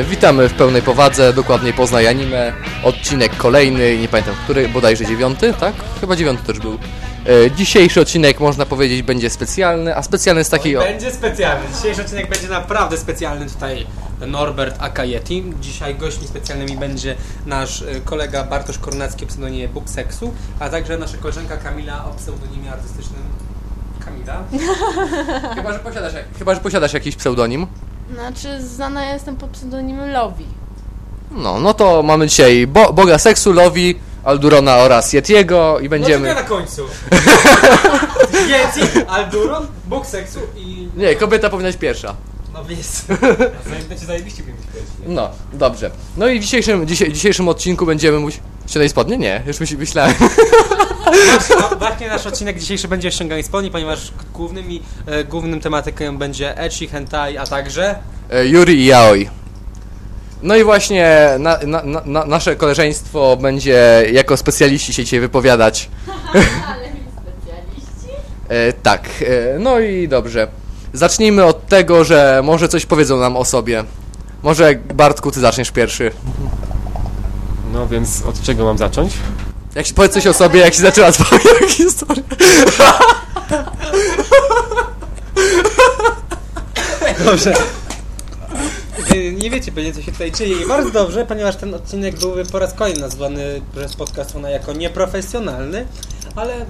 E, Witamy w pełnej powadze, dokładniej Poznaj Anime, odcinek kolejny, nie pamiętam który, bodajże dziewiąty, tak? Chyba dziewiąty też był. E, Dzisiejszy odcinek można powiedzieć będzie specjalny, a specjalny z takiej... o- Będzie specjalny. Dzisiejszy odcinek będzie naprawdę specjalny. Tutaj Norbert Akajeti. Dzisiaj gośćmi specjalnymi będzie nasz y, kolega Bartosz Kornacki o pseudonimie Bookseksu, a także nasza koleżanka Kamila o pseudonimie artystycznym Kamila. Chyba, że posiadasz, chyba, że posiadasz jakiś pseudonim. Znaczy, znana jestem pod pseudonimem Lovi. No, no to mamy dzisiaj Bo Boga Seksu, Lovi, Aldurona oraz Yetiego i No będziemy... czekaj na końcu. Yeti, Alduron, Bookseksu i... Nie, kobieta powinna być pierwsza. No jest. Będzie zajebiście pięknie No, dobrze. No i w dzisiejszym, dzisiaj, dzisiejszym odcinku będziemy musieć... Ściągnąć spodnie? Nie, już myśl, myślałem. No, Właśnie nasz odcinek dzisiejszy będzie o ściąganiu spodni, ponieważ głównymi, e, głównym tematykiem będzie ecchi, hentai, a także... E, Yuri i Yaoi. No i właśnie na, na, na, na, nasze koleżeństwo będzie jako specjaliści się dzisiaj wypowiadać. Ale mi specjaliści. E, tak, e, no i dobrze. Zacznijmy od tego, że może coś powiedzą nam o sobie. Może Bartku, ty zaczniesz pierwszy. No więc od czego mam zacząć? Jak się, powiedz coś o sobie, jak się zaczęła twoja historia. Dobrze. Nie wiecie pewnie, co się tutaj dzieje i bardzo dobrze, ponieważ ten odcinek byłby po raz kolejny nazwany przez podcast ona jako nieprofesjonalny, ale...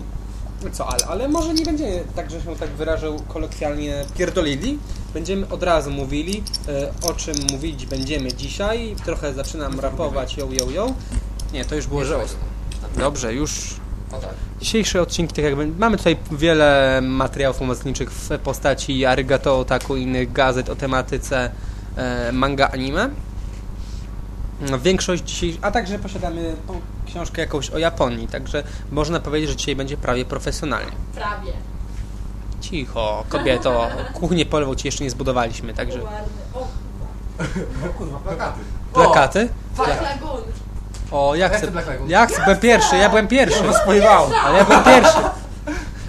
Co, ale, ale może nie będziemy, tak że się tak wyrażał kolokwialnie, pierdolili. Będziemy od razu mówili, e, o czym mówić będziemy dzisiaj. Trochę zaczynam rapować, yo, yo, yo. Nie, to już było żałosne. Dobrze, już Dzisiejsze odcinki, tak jakby, mamy tutaj wiele materiałów pomocniczych w postaci Arigato Otaku i innych gazet o tematyce e, manga anime. No, Większość dzisiaj, a także posiadamy po- książkę jakąś o Japonii, także można powiedzieć, że dzisiaj będzie prawie profesjonalnie. Prawie. Cicho, kobieto, kuchnię polową ci jeszcze nie zbudowaliśmy, także... O, Kurwa, plakaty. Plakaty? Lagoon. O, ja Jak chcę, to Black Lagoon? ja chcę, byłem pierwszy, ja byłem pierwszy. Ale ja byłem pierwszy.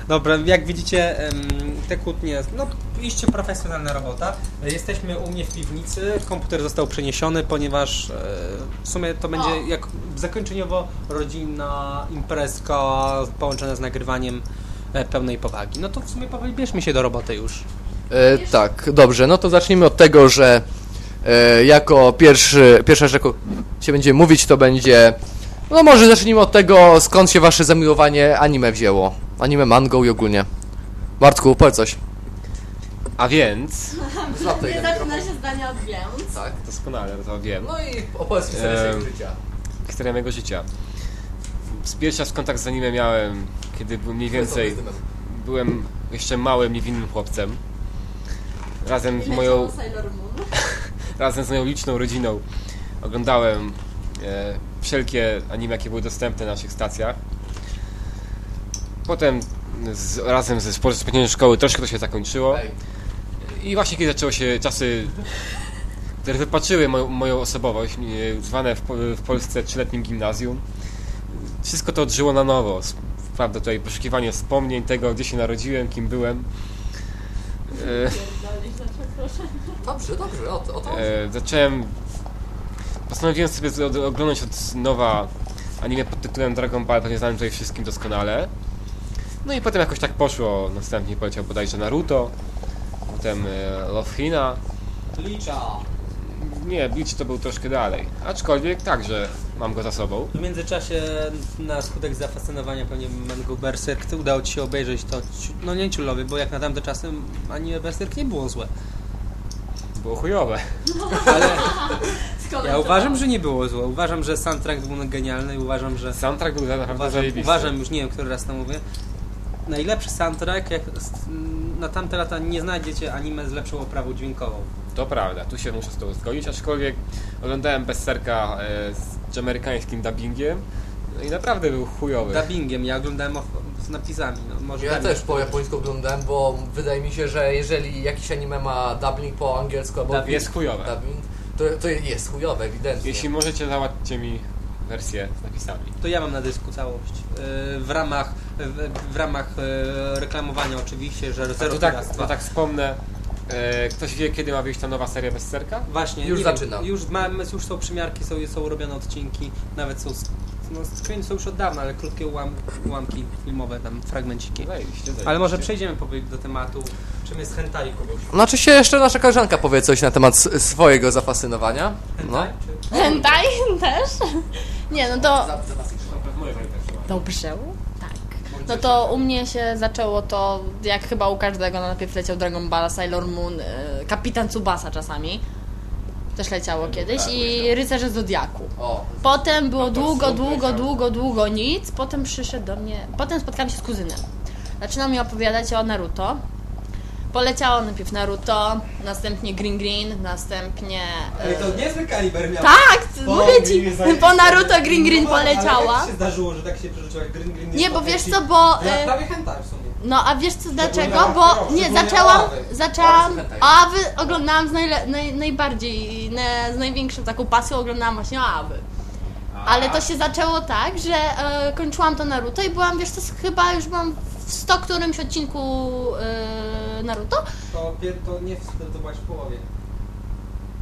Dobra, jak widzicie, em, te kłótnie, no iście profesjonalna robota. Jesteśmy u mnie w piwnicy, komputer został przeniesiony, ponieważ e, w sumie to będzie jak zakończeniowo rodzinna imprezka połączona z nagrywaniem e, pełnej powagi. No to w sumie powoli bierzmy się do roboty już. E, tak, dobrze, no to zacznijmy od tego, że e, jako pierwszy, pierwsza rzecz, jaką się będzie mówić, to będzie... No może zacznijmy od tego, skąd się wasze zamiłowanie anime wzięło. Anime, mangą i ogólnie. Bartku, powiedz coś. A więc... Nie zaczyna się zdania od więc. Tak. Doskonale, to wiem. No i opowiedz mi historię swojego życia. Historia mojego życia. Z pierwsza z kontakt z anime miałem, kiedy byłem mniej więcej... Byłem jeszcze małym, niewinnym chłopcem. Razem z moją, Sailor Moon. razem z moją liczną rodziną oglądałem e, wszelkie anime, jakie były dostępne na naszych stacjach. Potem z, razem ze po rozpoczęciu szkoły troszkę to się zakończyło. I właśnie kiedy zaczęły się czasy, które wypaczyły moją, moją osobowość, e, zwane w, w Polsce trzyletnim gimnazjum, wszystko to odżyło na nowo. Prawda, tutaj poszukiwanie wspomnień tego, gdzie się narodziłem, kim byłem. E, Dobrze, dobrze, o, o to. e, zacząłem. Postanowiłem sobie oglądać od nowa anime pod tytułem Dragon Ball, pewnie znałem tutaj wszystkim doskonale. No i potem jakoś tak poszło. Następnie poleciał bodajże Naruto, potem e, Love Hina. Licza. Nie, Bleach to był troszkę dalej. Aczkolwiek także mam go za sobą. W międzyczasie na skutek zafascynowania pewnie mangą Berserk udało Ci się obejrzeć to, no nie ciulowy, bo jak na tamte czasy anime Berserk nie było złe. Było chujowe. Ale ja uważam, że nie było złe. Uważam, że soundtrack był genialny i uważam, że Soundtrack był naprawdę uważam, zajebisty. uważam, już nie wiem, który raz to mówię, najlepszy soundtrack, jak na tamte lata nie znajdziecie anime z lepszą oprawą dźwiękową. To prawda, tu się muszę z tobą zgodzić, aczkolwiek oglądałem Berserka e, z amerykańskim dubbingiem no i naprawdę był chujowy. Dubbingiem, ja oglądałem z napisami. No, może Ja też po japońsku oglądałem, bo wydaje mi się, że jeżeli jakiś anime ma dubbing po angielsku albo Dub- jest chujowe. dubbing, to, to jest chujowe, ewidentnie. Jeśli możecie, załatwcie mi wersję z napisami. To ja mam na dysku całość. Yy, W ramach, w, w ramach yy, reklamowania oczywiście, że zero to tak, piractwa. to tak wspomnę, E, ktoś wie, kiedy ma wyjść ta nowa seria Westerka? Właśnie, Już zaczyna. Wiem, już, ma, już są przymiarki, są, są robione odcinki, nawet są, no screeny są już od dawna, ale krótkie ułam, ułamki filmowe, tam fragmenciki. Zajebiście, zajebiście. Ale może przejdziemy powoli do tematu, czym jest hentai kogoś. Znaczy się jeszcze nasza koleżanka powie coś na temat swojego zafascynowania. No. Hentai? Czy... Hentai też? Nie, no to... Dobrze, tak. No to u mnie się zaczęło to, jak chyba u każdego, no najpierw leciał Dragon Ball, Sailor Moon, y, Kapitan Tsubasa czasami. Też leciało kiedyś i Rycerze Zodiaku. Potem było długo, długo, tak. długo, długo nic. Potem przyszedł do mnie. Potem spotkałam się z kuzynem. Zaczynał mi opowiadać o Naruto. Poleciało najpierw Naruto, następnie Green Green, następnie. Ale to e, niezły kaliber miał. Tak, Po mówię ci, po Naruto Green Green No, ale poleciała. Jak się zdarzyło, że tak się przerzuciło jak Green Green Nie, bo wiesz co, bo. Ja e, prawie hentai w sumie. No a wiesz co dlaczego? Bo nie, zaczęłam, zaczęłam, Awy oglądałam z najle, naj, najbardziej, na, z największą taką pasją oglądałam właśnie Awy. Ale to się zaczęło tak, że e, kończyłam to Naruto i byłam, wiesz co, chyba już byłam w 100 którymś odcinku e, Naruto. To, to nie wtedy to byłaś w połowie.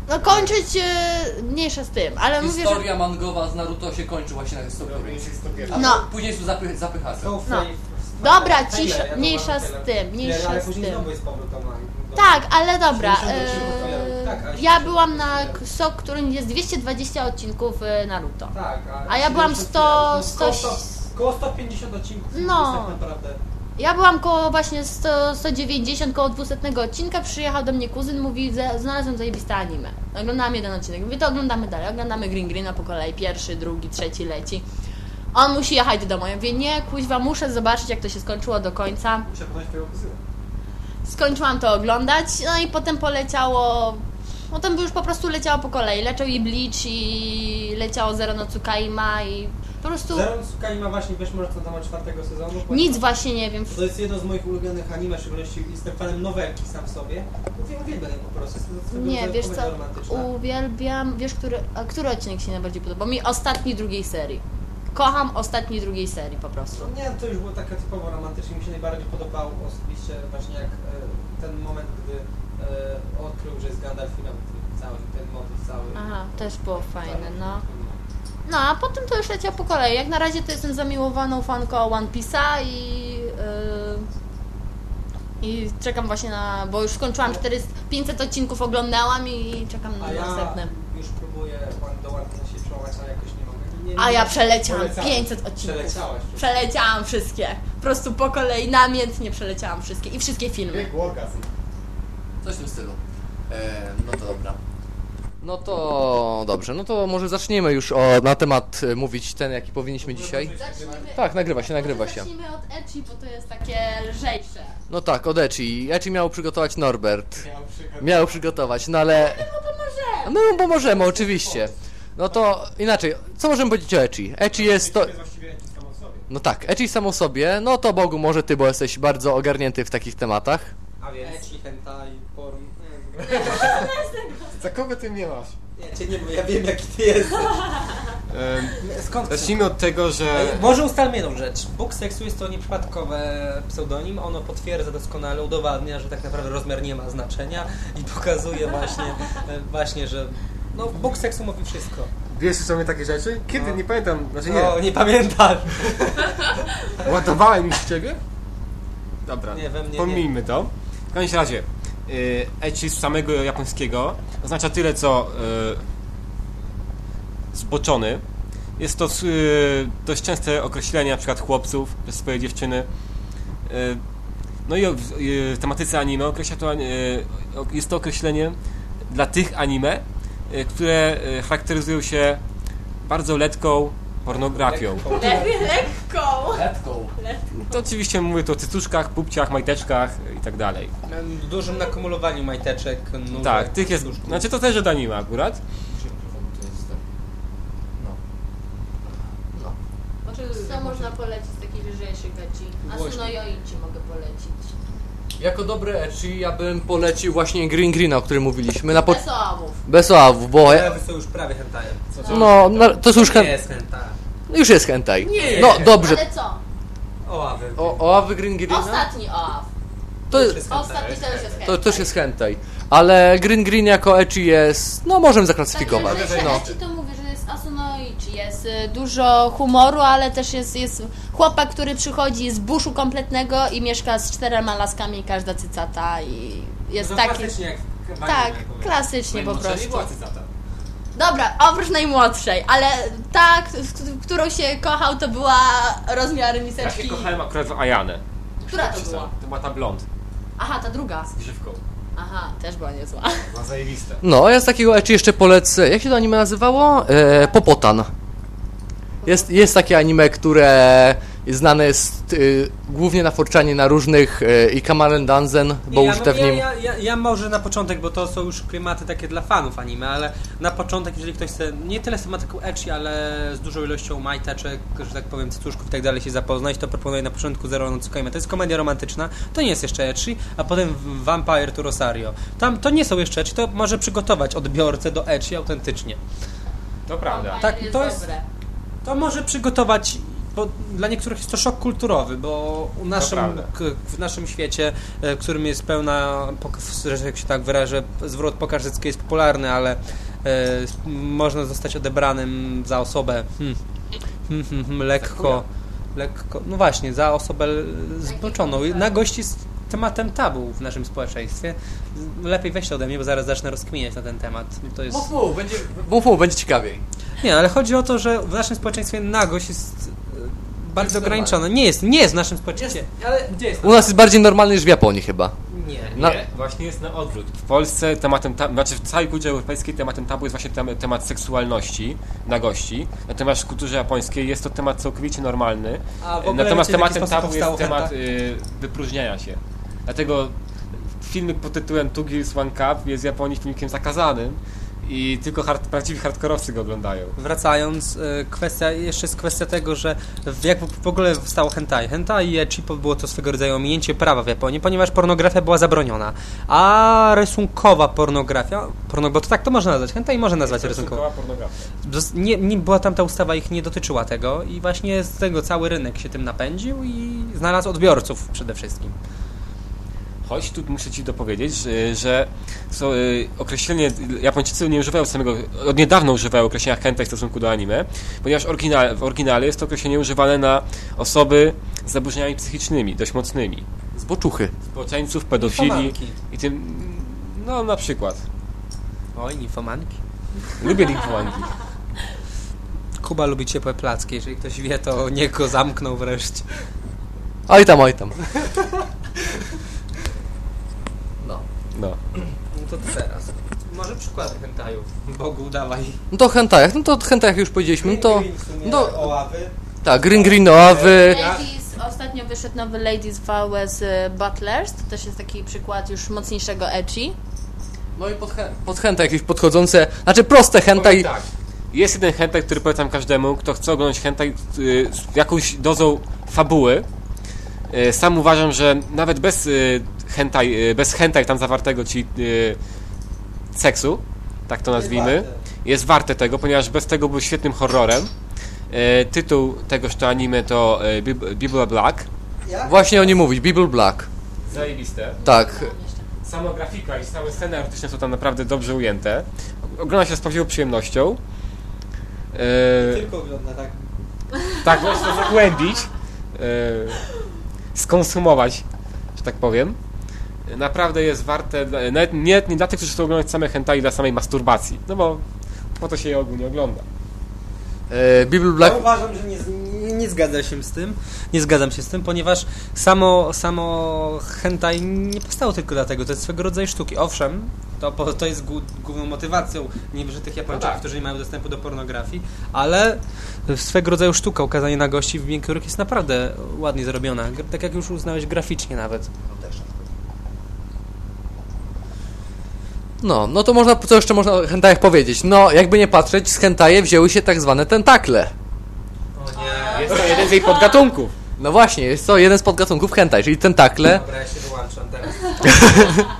No kończyć e, mniejsza z tym, ale mówię, że... historia mangowa z Naruto się kończy właśnie na historii. No. Później są zapy, zapychacze. No. Dobra, cisza, mniejsza z tym, mniejsza Ale z później tym. Tak, ale dobra. 70 odcinków, E, tak, ja byłam na SOK, którym jest 220 odcinków e, Naruto. Tak, A ja byłam 70 sto- Koło sto- Koło 150 odcinków. No. Jest tak naprawdę. Ja byłam koło właśnie 100, 190, koło 200 odcinka, przyjechał do mnie kuzyn, mówi, "Za- znalazłem zajebiste anime. Oglądałam jeden odcinek, mówię, to oglądamy dalej, oglądamy Green Greena po kolei, pierwszy, drugi, trzeci leci. On musi jechać do domu. Ja mówię, nie, kuźwa, muszę zobaczyć, jak to się skończyło do końca. Muszę poznać twojego kuzyna. Skończyłam to oglądać, no i potem poleciało... Potem już po prostu leciało po kolei. Leciał i Bleach, i leciało Zero no Tsukaima, i po prostu Zero ma właśnie, wiesz może co na temat czwartego sezonu? nic właśnie nie wiem. To jest jedno z moich ulubionych anime, w szczególności jestem fanem nowelki sam w sobie. Mówię, uwielbiam ją po prostu. Nie, wiesz co, uwielbiam, wiesz, który, a który odcinek się najbardziej podoba? Mi ostatni drugiej serii. Kocham ostatni drugiej serii po prostu. No nie, to już było takie typowo romantyczne. Mi się najbardziej podobał osobiście właśnie jak e, ten moment, gdy e, odkrył, że jest Gandalfinem, ten cały, ten motyw cały. Aha, też było fajne, Cały- no. No, a potem to już leciało po kolei. Jak na razie to jestem zamiłowaną fanką One Piece'a i... Yy, I czekam właśnie na... Bo już skończyłam 400, 500 odcinków oglądałam i czekam na A ja następne. już próbuję one do One Piece'a się przełamać, ale jakoś nie mogę. Nie, nie, A ja przeleciałam polecałem. 500 odcinków. Przeleciałaś. Przeleciałam wszystkie. Po prostu po kolei, namiętnie przeleciałam wszystkie. I wszystkie filmy. Coś w tym stylu. E, no to dobra. No to dobrze, no to może zaczniemy już o, na temat e, mówić ten, jaki powinniśmy dzisiaj. Zacznijmy, Tak, nagrywa się, nagrywa się. Zacznijmy od Echi, bo to jest takie lżejsze. No tak, od Echi. Echi miał przygotować Norbert. Miał przygotować, no ale... Pomoże! No mu pomożemy, oczywiście. No to inaczej, co możemy powiedzieć o Echi? Echi jest to... No tak, Echi samo sobie, no to Bogu może ty, bo jesteś bardzo ogarnięty w takich tematach. A więc Ecchi, hentai, porn. Nie, Za kogo ty mnie masz? nie, cię nie, bo ja wiem jaki ty jesteś. Skąd chcesz? Zacznijmy od tego, że... Może ustalmy jedną rzecz. Bóg seksu jest to nieprzypadkowe pseudonim. Ono potwierdza doskonale, udowadnia, że tak naprawdę rozmiar nie ma znaczenia i pokazuje właśnie, właśnie że no, Bóg seksu mówi wszystko. Wiesz o mnie takie rzeczy? Kiedy? No. Nie pamiętam. Znaczy O, nie pamiętam. Ładowałem już ciebie? Dobra, Nie, we mnie pomijmy to. W każdym razie, y, ecchi z samego japońskiego oznacza tyle, co y, zboczony. Jest to y, dość częste określenie przykład chłopców przez swoje dziewczyny. No i w tematyce anime określa to, jest to określenie dla tych anime, które charakteryzują się bardzo letką pornografią. Letką. To oczywiście mówię tu o cycuszkach, pupciach, majteczkach i tak dalej. W dużym nakumulowaniu majteczek, nóżek, Tak, tych jest. nóżków. Znaczy to też od anime akurat. No. Co można polecić z takich lżejszych gaci? Asuno Yoichi mogę polecić. Jako dobre Echi ja bym polecił właśnie Green Greena, o którym mówiliśmy. Na po... Bez ołów. Bez oławów, bo... Są już prawie hentajem. No, no to są już Nie jest hentai. Już jest hentai. Nie. No dobrze. Ale co? O, oławy Green Greena? Ostatni oław. To, Ostatni to już jest to też jest hentai. Ale Green Green jako ecchi jest, no możemy zaklasyfikować. Także, że No. ecchi to mówię, że jest asunoichi, jest y, dużo humoru, ale też jest, jest chłopak, który przychodzi z buszu kompletnego i mieszka z czterema laskami i każda cycata i jest No taki... klasycznie jak Tak, klasycznie po prostu. cytata. Dobra, oprócz najmłodszej, ale ta, k- w którą się kochał, to była rozmiar Ja się miseczki. kochałem akurat w Ajanę. Która to była? To była ta blond Aha, ta druga. z grzywką. Aha, też była niezła. Była zajebista. No, ja z takiego ecchi jeszcze polecę. Jak się to anime nazywało? E, Popotan. Jest, jest takie anime, które znane jest y, głównie na forczanie na różnych y, i Kamaren Danzen, bo ja, użyte w ja, nim. ja, ja, ja może na początek, bo to są już klimaty takie dla fanów anime, ale na początek, jeżeli ktoś chce nie tyle z tematyką ecchi, ale z dużą ilością majteczek, że tak powiem, cycuszków i tak dalej się zapoznać, to proponuję na początku Zero no Tsukaima. To jest komedia romantyczna, to nie jest jeszcze ecchi, a potem Vampire to Rosario. Tam to nie są jeszcze ecchi, to może przygotować odbiorcę do ecchi autentycznie. To prawda. Tak, to jest-. To może przygotować, bo dla niektórych jest to szok kulturowy, bo u naszym, w naszym świecie, e, w którym jest pełna, że jak się tak wyrażę, zwrot pokarzycki jest popularny, ale e, można zostać odebranym za osobę hmm, hmm, hmm, hmm, lekko, lekko, no właśnie, za osobę zboczoną. Na gości z tematem tabu w naszym społeczeństwie. Lepiej weź to ode mnie, bo zaraz zacznę rozkminiać na ten temat. To jest... Mów mu, będzie, mów mu, będzie ciekawiej. Nie, ale chodzi o to, że w naszym społeczeństwie nagość jest bardzo ograniczona. Nie jest, nie jest w naszym społeczeństwie. Ale gdzie jest? U nas jest bardziej normalny niż w Japonii chyba. Nie. Na- Nie, właśnie jest na odwrót. W Polsce tematem, ta, znaczy w całej kulturze europejskiej tematem tabu jest właśnie tem, temat seksualności, nagości. Natomiast w kulturze japońskiej jest to temat całkowicie normalny. A w ogóle Natomiast wiecie, w jaki tematem sposób tabu jest temat hentai? y, wypróżniania się. Dlatego filmik pod tytułem Two Girls One Cup jest w Japonii filmikiem zakazanym i tylko hard, prawdziwi hardkorowcy go oglądają. Wracając, e, kwestia, jeszcze jest kwestia tego, że jak w ogóle powstało hentai. Hentai i ecchi było to swego rodzaju ominięcie prawa w Japonii, ponieważ pornografia była zabroniona. A rysunkowa pornografia, porno, bo to tak to można nazwać, hentai można nazwać. Rysunkowa pornografia. Nie, nie była tam ta ustawa, ich nie dotyczyła tego i właśnie z tego cały rynek się tym napędził i znalazł odbiorców przede wszystkim. Choć tu muszę Ci dopowiedzieć, że, że są, y, określenie, Japończycy nie używają samego, od niedawna używają określenia hentai w stosunku do anime, ponieważ oryginal, w oryginale jest to określenie używane na osoby z zaburzeniami psychicznymi, dość mocnymi. Zboczuchy. Zboczeńców, pedofili i tym, no na przykład. Oj, ninfomanki. Lubię linkowanki. Kuba lubi ciepłe placki, jeżeli ktoś wie, to niech go zamknął wreszcie. Oj tam, oj tam. No. No. To teraz. Może przykłady hentajów. Bogu, dawaj. No to hentajach, no to o hentajach już powiedzieliśmy, no to... No, Oławy. tak, Green Green Oawy. Ladies, ostatnio wyszedł nowy Ladies vs Butlers, to też jest taki przykład już mocniejszego ecchi. No i pod, hen- pod hentai jakieś podchodzące, znaczy proste hentai. Powiem tak. Jest jeden hentai, który polecam każdemu, kto chce oglądać hentai y, z jakąś dozą fabuły. Y, Sam uważam, że nawet bez y, hentai, y, bez hentai tam zawartego, czyli y, seksu, tak to nazwijmy, jest warte tego, ponieważ bez tego był świetnym horrorem. Y, Tytuł tegoż to anime to y, Bib- Bible Black. Właśnie o nim mówić, Bible Black. Zajebiste. Tak. Sama grafika i całe sceny artystyczne są tam naprawdę dobrze ujęte. Ogląda się z prawdziwą przyjemnością. Y, Tylko wygląda tak. tak, można to zagłębić, e, skonsumować, że tak powiem. Naprawdę jest warte, nawet nie, nie dla tych, którzy chcą oglądać same hentai dla samej masturbacji, no bo po to się je ogólnie ogląda. E, Bible Black. Ja uważam, że nie, nie, nie zgadzam się z tym. Nie zgadzam się z tym, ponieważ samo, samo hentai nie powstało tylko dlatego. To jest swego rodzaju sztuki. Owszem, to, to jest głó- główną motywacją niewierzytych Japończyków, No tak. którzy nie mają dostępu do pornografii, ale swego rodzaju sztuka, ukazanie na gości w niektórych jest naprawdę ładnie zrobiona. Tak jak już uznałeś graficznie nawet. No, no to można, co jeszcze można o hentajach powiedzieć? No, jakby nie patrzeć, z hentaje wzięły się tak zwane tentakle. O nie. Jest to jeden z jej podgatunków. No właśnie, jest to jeden z podgatunków hentai, czyli tentakle. Dobra, ja się wyłączam teraz.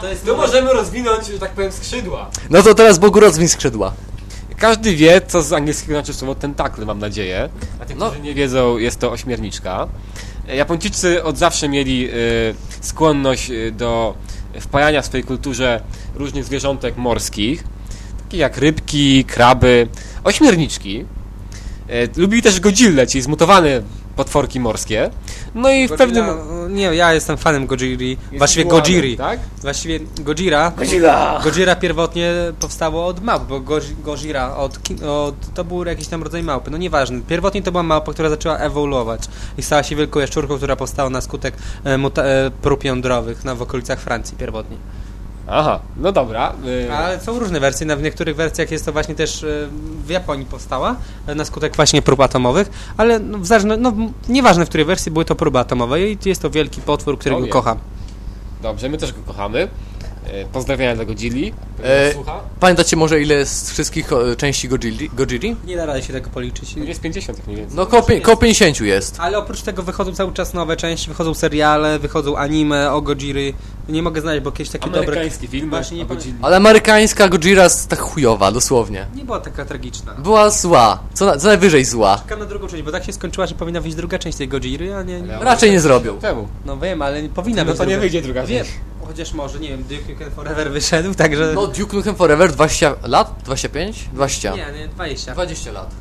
To jest Tu możemy rozwinąć, że tak powiem, skrzydła. No to teraz Bogu rozwiń skrzydła. Każdy wie, co z angielskiego znaczy słowo tentakle, mam nadzieję. A tych, No. którzy nie wiedzą, jest to ośmiorniczka. Japończycy od zawsze mieli e, skłonność e, do wpajania w swojej kulturze różnych zwierzątek morskich, takich jak rybki, kraby, ośmiorniczki. E, lubili też godzille, czyli zmutowane potworki morskie. No i w pewnym... Nie, ja jestem fanem Gojiri. Właściwie Jesteś Gojiri. Tak? Właściwie Gojira. Gojira. Gojira pierwotnie powstało od małp, bo Goji- Gojira od, od, to był jakiś tam rodzaj małpy. No nieważne. Pierwotnie to była małpa, która zaczęła ewoluować i stała się wielką jaszczurką, która powstała na skutek e, muta- e, prób jądrowych na, w okolicach Francji pierwotnie. Aha, no dobra. e, Ale są różne wersje. W niektórych wersjach jest to właśnie też e, w Japonii powstała e, na skutek właśnie prób atomowych, ale no, w zależno, no, nieważne w której wersji były to próby atomowe i jest to wielki potwór, którego kocham. Dobrze, my też go kochamy. E, Pozdrawiania dla Godzilli. E, Słucha? Pamiętacie może ile z wszystkich e, części Gojiri? Gojiri? Nie da rady się tego policzyć. Jest 50 jak mniej więcej. No koło, pię- koło 50 jest. Ale oprócz tego wychodzą cały czas nowe części, wychodzą seriale, wychodzą anime o Godziry. Nie mogę znaleźć, bo kiedyś takie dobre... Amerykański film Właśnie nie o. Godzilli. Ale amerykańska Gojira jest tak chujowa, dosłownie. Nie była taka tragiczna. Była zła, co, na, co najwyżej zła. Czekam na drugą część, bo tak się skończyła, że powinna wyjść druga część tej Godziry, a nie... nie. Raczej nie zrobią. Czemu? No wiem, ale nie powinna No być to nie wyjdzie druga Wiem, część. Chociaż może, nie wiem, Duke Nukem Forever wyszedł, także... No Duke Nukem Forever 20 lat? 25? 20. Nie, nie, 20. 20 lat.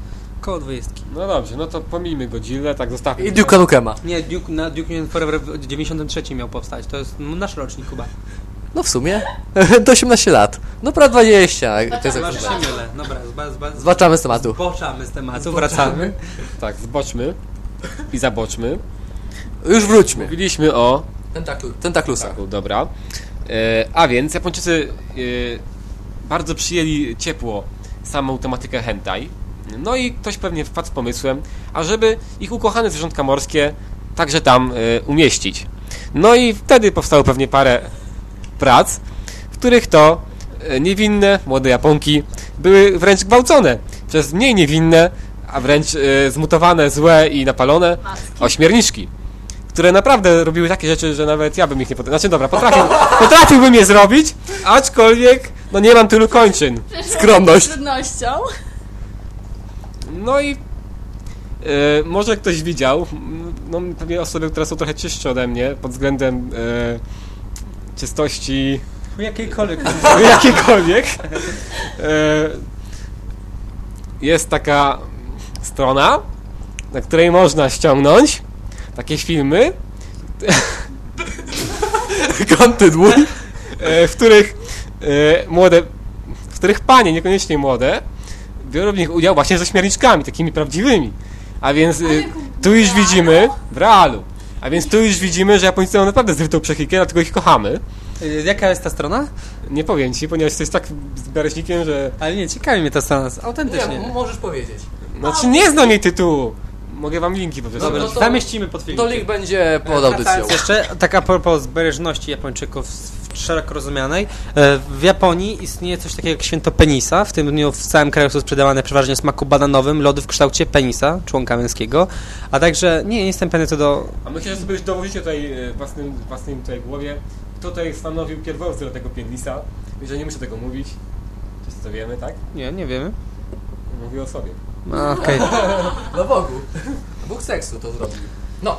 Koło 20. No dobrze, no to pomijmy Godzillę, tak zostawmy. I Duke Nukema. Nie, Duke, na Duke Nukem Forever w 93 miał powstać, to jest nasz rocznik chyba. No w sumie. Do 18 lat. No prawie 20. To jest Chyba, że się mylę. Dobra, zba, zba, Zbaczamy z tematu. zboczamy z tematu, wracamy. Tak, zboczmy i zaboczmy. Już wróćmy. Mówiliśmy o... Tentaklu, tentaklusa. Tak, dobra. E, a więc Japończycy e, bardzo przyjęli ciepło samą tematykę hentai. No i ktoś pewnie wpadł z pomysłem, ażeby ich ukochane zwierzątka morskie także tam e, umieścić. No i wtedy powstało pewnie parę prac, w których to niewinne młode Japonki były wręcz gwałcone przez mniej niewinne, a wręcz e, zmutowane, złe i napalone Macki. Które naprawdę robiły takie rzeczy, że nawet ja bym ich nie potrafił. Znaczy dobra, potrafił, potrafiłbym je zrobić, aczkolwiek no nie mam tylu kończyn. Skromność. Z trudnością. No i e, może ktoś widział, no pewnie osoby, które są trochę czystsze ode mnie pod względem e, czystości Jakiejkolwiek. jakiejkolwiek. E, jest taka strona, na której można ściągnąć takie filmy, Kontynuuj. e, w których e, młode, w których panie, niekoniecznie młode, biorą w nich udział właśnie ze śmierniczkami, takimi prawdziwymi. A więc e, tu już widzimy, w realu, a więc tu już widzimy, że Japończycy mają naprawdę zrytą psychikę, dlatego ich kochamy. Jaka jest ta strona? Nie powiem ci, ponieważ to jest tak z bereźnikiem, że... Ale nie, ciekawi mnie ta strona, autentycznie. Nie, możesz powiedzieć. Znaczy nie znam jej tytułu. Mogę wam linki po prostu. Dobra, no to- zamieścimy pod filmem. To link będzie pod audycją. Wracając jeszcze, tak a propos zbereżności Japończyków w szeroko rozumianej, e, w Japonii istnieje coś takiego jak święto penisa. W tym dniu w całym kraju są sprzedawane przeważnie w smaku bananowym lody w kształcie penisa, członka męskiego. A także, nie, nie jestem pewny co do... A myślę, że sobie już dowodzicie tutaj e, własnym, własnym tutaj głowie, kto tutaj stanowił pierwowzór do tego piedlisa. Że nie muszę tego mówić. Wszyscy to wiemy, tak? Nie, nie wiemy. Mówię o sobie. A, Okej. No Bogu. Bóg seksu to zrobił. No,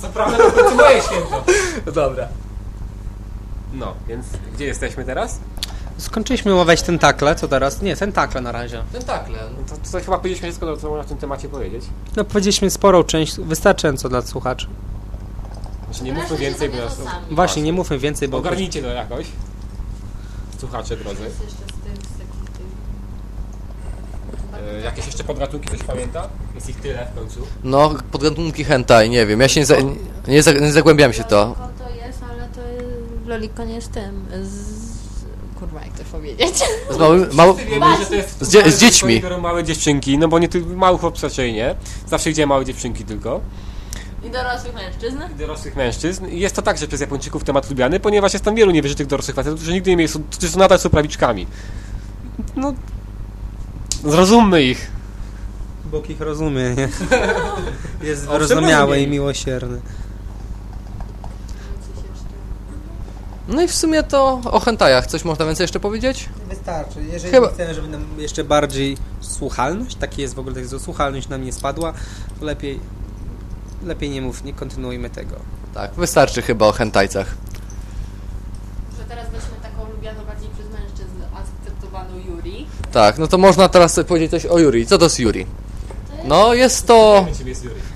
Co prawda to końcu moje święto. dobra. No, więc gdzie jesteśmy teraz? Skończyliśmy omawiać tentakle, co teraz? Nie, tentakle na razie. Tentakle. No to tutaj chyba powiedzieliśmy wszystko, co można w tym temacie powiedzieć. No powiedzieliśmy sporą część, wystarczająco dla słuchaczy. Znaczy nie mówmy więcej, bo nas... to. Właśnie, nie mówmy więcej, bo... Ogarnijcie to jakoś. Słuchacze drodzy. Jakieś jeszcze podgatunki ktoś pamięta? Jest ich tyle w końcu. No, podgatunki hentai, nie wiem, ja się nie, za, nie, za, nie zagłębiam się w to. Loliko to jest, ale to jest... Loliko nie jest tym. Z... Kurwa, jak to powiedzieć? Z mały, mały, Wiemy, że to jest Z dzie- z dziećmi. Biorą małe dziewczynki, no bo nie tylko małych chłopców raczej nie. Zawsze widziałem małe dziewczynki tylko. I dorosłych mężczyzn. I dorosłych mężczyzn. I jest to także przez Japończyków temat lubiany, ponieważ jest tam wielu niewyżytych dorosłych facetów, którzy nigdy nie mieli, są- którzy są nadal są prawiczkami. No... Zrozummy ich. Bóg ich rozumie, nie? Jest wyrozumiały rozumie i miłosierny. No i w sumie to o hentajach. Coś można więcej jeszcze powiedzieć? Wystarczy. Jeżeli Chyba- chcemy, żeby nam jeszcze bardziej słuchalność, taki jest w ogóle tak, słuchalność nam nie spadła, to lepiej lepiej nie mów, nie kontynuujmy tego. Tak, wystarczy chyba o hentajcach. Że teraz weźmy taką lubianą bardziej przez mężczyzn akceptowaną Yuri. Tak, no to można teraz sobie powiedzieć coś o Yuri. Co to jest Yuri? No jest to...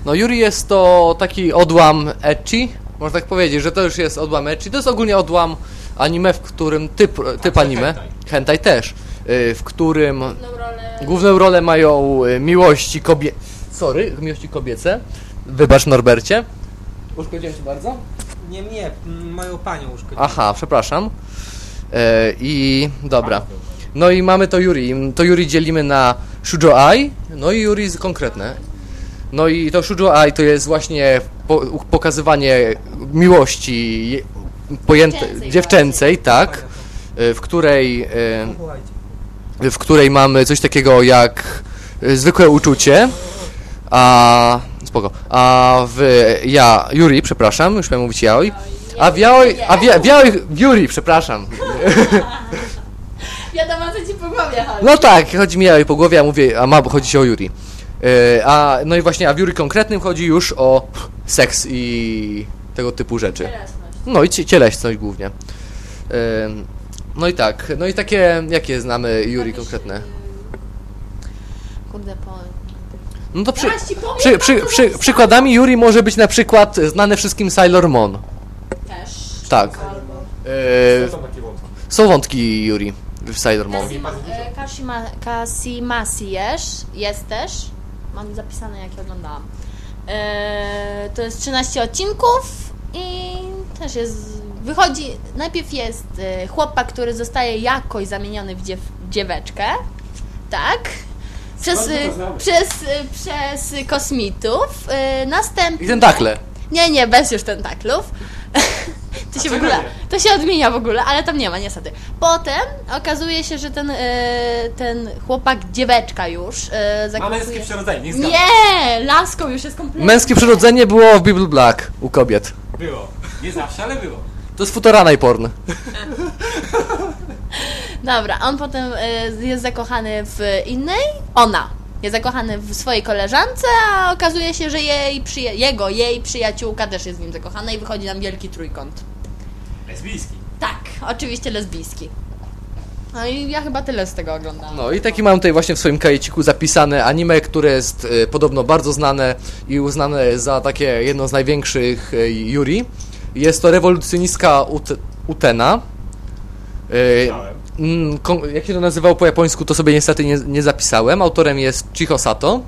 No Yuri jest to taki odłam ecchi, można tak powiedzieć, że to już jest odłam ecchi. To jest ogólnie odłam anime, w którym typ, typ anime, hentai też, y, w którym główną rolę mają y, miłości kobie... Sorry, miłości kobiece. Wybacz Norbercie. Uszkodziłem cię bardzo? Nie mnie, moją panią uszkodziłem. Aha, przepraszam. E, I dobra. No i mamy to Yuri. To Yuri dzielimy na Shujo Ai, no i Yuri konkretne. No i to Shujo Ai to jest właśnie po, pokazywanie miłości pojęte, Dziewczęcej dziewczęcej, tak, w której e, w której mamy coś takiego jak e, zwykłe uczucie, a spoko, a w ja, Yuri, przepraszam, już miałem mówić Yaoi, a w Yaoi, a w Yuri, przepraszam, Wiadomo, co ci po głowie chodzi. no tak, chodzi mi po głowie, a mówię, a ma chodzić o Yuri, E, a no i właśnie, a w Yuri konkretnym chodzi już o seks i tego typu rzeczy. No i cie- cieleśność głównie. Ym, No i tak, no i takie, jakie znamy Yuri konkretne? Kurde, po... No to przy, przy, przy, przy, przykładami Yuri może być na przykład znany wszystkim Sailor Moon. Też. Tak. Albo... Yy, są wątki Yuri Moon. Kasima, e, Kashima, Kasimasiesz jest też. Mam zapisane, jak je oglądałam. E, to jest 13 odcinków i też jest. Wychodzi. Najpierw jest e, chłopak, który zostaje jakoś zamieniony w dziew, dzieweczkę. Tak. Przez, przez, e, przez kosmitów. E, następnie. I tentakle. Nie, nie, bez już tentaklów. To się w ogóle, nie? to się odmienia w ogóle, ale tam nie ma niestety. Potem okazuje się, że ten, e, ten chłopak, dzieweczka już e, Ma męskie przyrodzenie, niech zgadza. Nie, laską już jest kompletnie. Męskie przyrodzenie było w Bible Black u kobiet. Było. Nie zawsze, ale było. To jest futorana i porn. Dobra, on potem e, jest zakochany w innej, ona jest zakochany w swojej koleżance, a okazuje się, że jej przyja- jego, jej przyjaciółka też jest w nim zakochana i wychodzi nam wielki trójkąt. Lesbijski. Tak, oczywiście lesbijski. No i ja chyba tyle z tego oglądałam. No i taki mam tutaj właśnie w swoim kajeciku zapisane anime, które jest e, podobno bardzo znane i uznane za takie jedno z największych e, Yuri. Jest to rewolucjonistka Ut Utena. Znałem. Mm, jak się to nazywało po japońsku, to sobie niestety nie, nie zapisałem. Autorem jest Chiho Sato.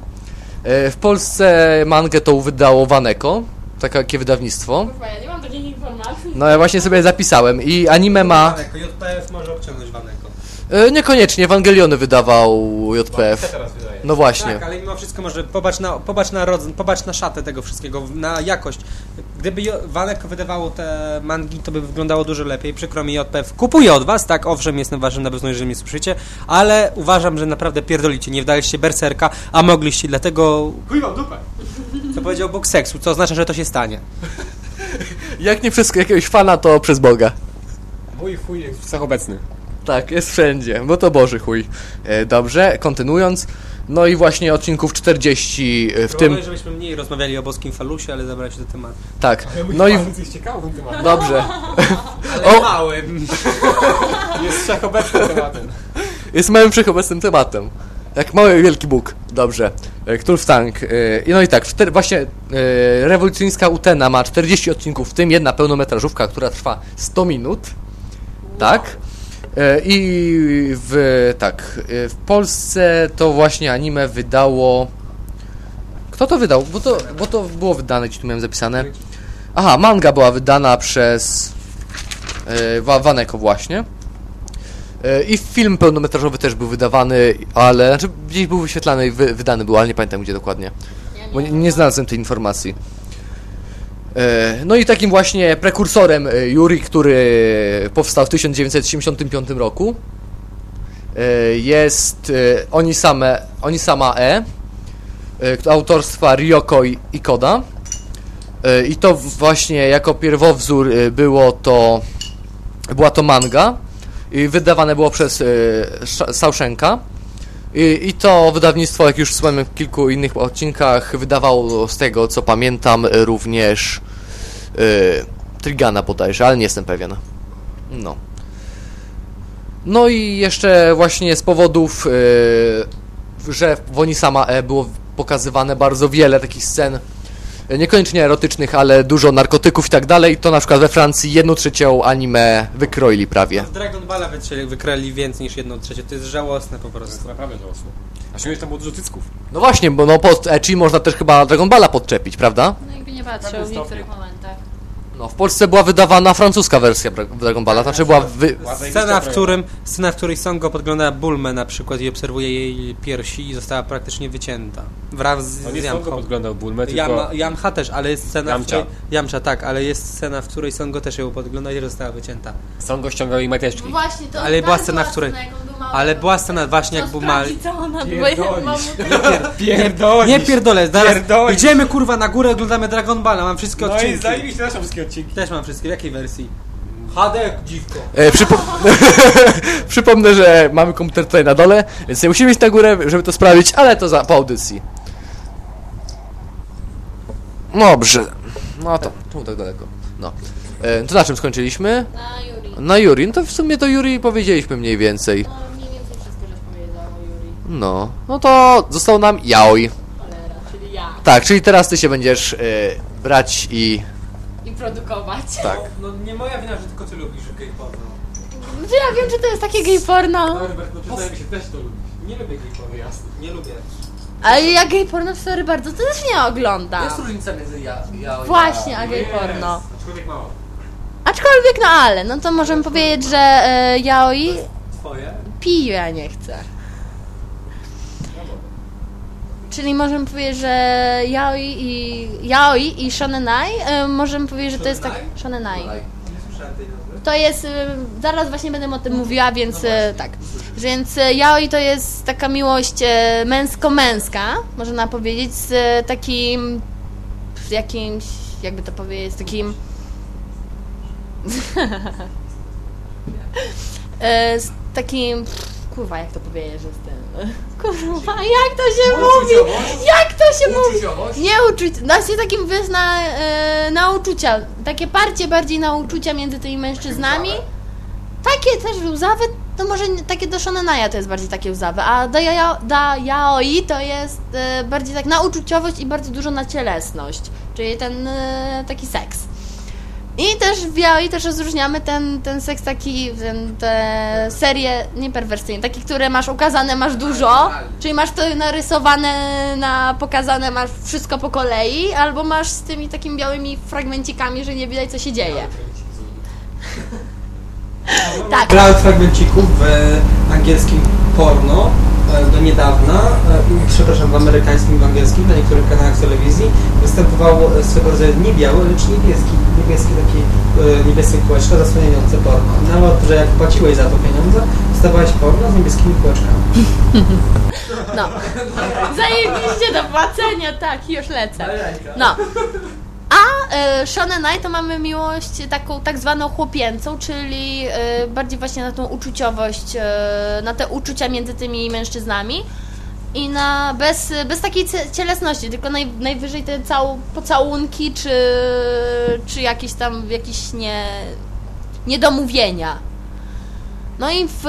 E, W Polsce mangę tą wydało Waneko, takie wydawnictwo. Kurwa, ja nie mam takich informacji. No ja właśnie sobie zapisałem i anime ma... Waneko, JPF może obciągnąć Waneko. E, Niekoniecznie, Ewangeliony wydawał JPF. teraz wydaje. No właśnie. Tak, ale mimo wszystko może popatrz na, popatrz na rodzyn, popatrz na szatę tego wszystkiego, na jakość. Gdyby Waneko wydawało te mangi, to by wyglądało dużo lepiej. Przykro mi JPF. Kupuję od was, tak, owszem, jestem waszym nabywcą, jeżeli mnie słyszycie, ale uważam, że naprawdę pierdolicie. Nie wdaliście berserka, a mogliście, dlatego, Chuj wam dupę. co powiedział Bóg seksu, co oznacza, że to się stanie. Jak nie przez jakiegoś fana, to przez Boga. Mój chuj jest wszechobecny. Tak, jest wszędzie, bo to Boży chuj. E, Dobrze, kontynuując. No i właśnie odcinków 40 w tym... Proponuję, żebyśmy mniej rozmawiali o boskim falusie, ale zabrać się do tematu. Tak, no i... ciekawym tematem. Dobrze. Ale O! małym. Jest wszechobecnym tematem. Jest małym wszechobecnym tematem. Jak mały wielki Bóg. Dobrze. E, Cthulhu-Tank. E, i No i tak, czter- właśnie e, rewolucjonistka Utena ma 40 odcinków, w tym jedna pełnometrażówka, która trwa 100 minut. Tak. E, I w, tak, e, w Polsce to właśnie anime wydało... Kto to wydał? Bo to, bo to było wydane, gdzie tu miałem zapisane. Aha, manga była wydana przez Wa- Waneko właśnie. I film pełnometrażowy też był wydawany, ale znaczy gdzieś był wyświetlany i wy, wydany był, ale nie pamiętam gdzie dokładnie. Bo nie, nie znalazłem tej informacji. E, No i takim właśnie prekursorem e, Yuri, który powstał w 1975 roku e, jest Oni same, Oni sama E autorstwa Ryoko i Koda. I to właśnie jako pierwowzór było to była to manga i wydawane było przez Sz- Sałszenka. I, I to wydawnictwo, jak już wspomniałem w kilku innych odcinkach, wydawało z tego co pamiętam również y, Trigana bodajże, ale nie jestem pewien. No. No i jeszcze właśnie z powodów, y, że w Onisama e było pokazywane bardzo wiele takich scen, niekoniecznie erotycznych, ale dużo narkotyków i tak dalej, to na przykład we Francji jedną trzecią anime wykroili prawie. W Dragon Balla wykrali więcej niż jedną trzecią. To jest żałosne po To jest prostu. naprawdę żałosne. A tam było dużo cycków. No właśnie, bo no pod Echi można też chyba Dragon Balla podczepić, prawda? No jakby nie patrzył w niektórych stopniu. momentach. No, w Polsce była wydawana francuska wersja Dragon Balla, znaczy była wy... Scena, w którym, scena, w której Songo podgląda Bulmę na przykład i obserwuje jej piersi i została praktycznie wycięta. Wraz z No nie Yamchą. Songo podglądał Bulmę, tylko... Yama, Yamcha też, ale jest scena, Yamcha. w której... Yamcha, tak, ale jest scena, w której Songo też ją podgląda i została wycięta. Songo ściągał jej majteczki. No właśnie, to Ale była scena, w której- Ale była scena właśnie jak To był mały. co ona była, mam Pierdolisz! Nie pierdolę, zaraz Pierdolisz. idziemy kurwa na górę, oglądamy Dragon Balla, mam wszystkie No i odcinki. zajebiście nasze wszystkie odcinki. Też mam wszystkie, w jakiej wersji? HD jak dziwko. E, przypo... Przypomnę, że mamy komputer tutaj na dole, więc nie musimy iść na górę, żeby to sprawdzić, ale to za, po audycji. Dobrze. No to, czemu tak daleko? No. E, to na czym skończyliśmy? Na Yuri. Na Yuri. No to w sumie to Yuri powiedzieliśmy mniej więcej. No mniej więcej wszystko, żeś powiedział o Yuri. No. No to został nam Yaoi. Cholera, czyli ja. Tak, czyli teraz ty się będziesz e, brać i... I produkować. Tak. No nie moja wina, że tylko ty lubisz gay porno. Znaczy ja wiem, że to jest takie gay porno. Norbert, no przyznaję mi się, też to lubisz. Nie lubię gay porno, jasne. Nie lubię. Ale ja gay porno sorry bardzo, to też nie oglądam. różnica między ja, Yaoi Właśnie, a gay porno. Człowiek mało. Aczkolwiek, no ale, no to możemy powiedzieć, że e, yaoi Twoje? pije, a nie chce. Czyli możemy powiedzieć, że yaoi i, yaoi i shonenai, e, możemy powiedzieć, że to jest tak... Shonenai. To jest, y, zaraz właśnie będę o tym mówiła, więc y, tak. Więc yaoi to jest taka miłość męsko-męska, można powiedzieć, z takim jakimś, jakby to powiedzieć, z takim z takim kurwa, jak to powiedzieć, że z tym kurwa, jak to się mówi? Jak to się mówi? Nie uczuć, właśnie takim wiesz, na, e, na uczucia, takie parcie bardziej na uczucia między tymi mężczyznami. Takie też łzawe, to może nie- takie do Shonenaja to jest bardziej takie łzawe, a do, ya, do yaoi to jest e, bardziej tak na uczuciowość i bardzo dużo na cielesność, czyli ten e, taki seks. I też w yaoi też rozróżniamy ten, ten seks taki, ten, te serie nieperwersyjne, takie, które masz ukazane, masz dużo, czyli masz to narysowane, na pokazane, masz wszystko po kolei, albo masz z tymi takimi białymi fragmencikami, że nie widać co się dzieje. Tak. Grałem fragmencików w angielskim porno do niedawna, e, i, przepraszam, w amerykańskim i w angielskim, na niektórych kanałach telewizji występował e, swego rodzaju nie biały, lecz niebieski, niebieski taki e, niebieskie kółeczka zasłaniające porno. Nawet, że jak płaciłeś za to pieniądze, dostawałeś porno z niebieskimi kółeczkami. No. Zajebiście do płacenia, tak, już lecę. No. A e, Shonenai to mamy miłość taką tak zwaną chłopięcą, czyli e, bardziej właśnie na tą uczuciowość, e, na te uczucia między tymi mężczyznami i na bez, bez takiej cielesności, tylko naj, najwyżej te cał, pocałunki czy, czy jakieś tam jakieś nie, niedomówienia. No i w,